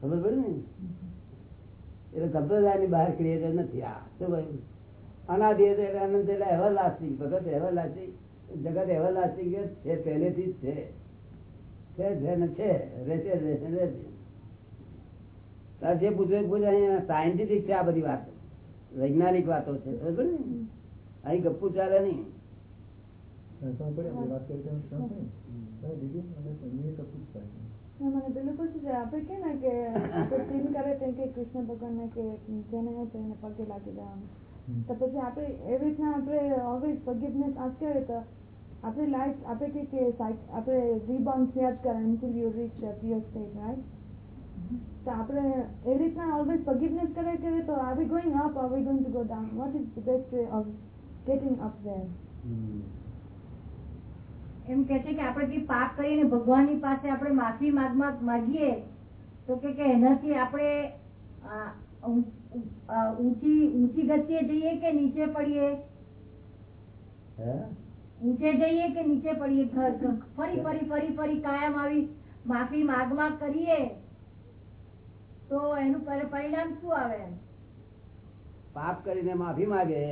ખબર પડે ને? એટલે સંપ્રદાયની બહાર ક્રિએટર નથી. આ શું કહ્યું અનાદિ એટલે અનંત એટલે એવર લાસ્ટિંગ ભગત એવર લાસ્ટિંગ જગત એવર લાસ્ટિંગ છે પહેલેથી જ છે. છે છે છે. રહેશે રહેશે રહેશે જે. પૂછવું પૂછે અહીંયા સાયન્ટિફિક છે આ બધી વાત. વૈજ્ઞાનિક વાતો છે ખબર ને? અહીં ગપ્પુ ચાલે નહીં સમજ પડી આપણી વાત કરી તેમ સમજ પડી? હવે દીદી મને એમની એક પૂછતા છે. ના, મને પેલું પૂછ્યું છે આપણે કે ને કે આપણે કરે તો કે કૃષ્ણ ભગવાનને કે જેને હોય તેને પગે લાગી જવાનું. તો પછી આપણે એવી રીતના આપણે હવે ફોરગિવનેસ આસ્ક તો આપણી લાઈફ આપણે કે કે આપણે રીબાઉન્ડ થયા જ કરે until you reach pure pure right તો આપણે એવી રીતના ઓલવેઝ forgiveness કરે કે તો are we going up are we going to go down what is the best way of getting up there? એમ કે છે કે આપણે જે પાપ કરીને ભગવાનની પાસે આપણે માફી માંગવા માંગીએ તો કે એનાથી આપણે ઊંચી ઊંચી ગતિએ જઈએ કે નીચે પડીએ? ઊંચે જઈએ કે નીચે પડીએ. ફરી ફરી ફરી ફરી કાયમ આવી માફી માગ માગ કરીએ તો એનું પરિણામ શું આવે? પાપ કરીને માફી માગે?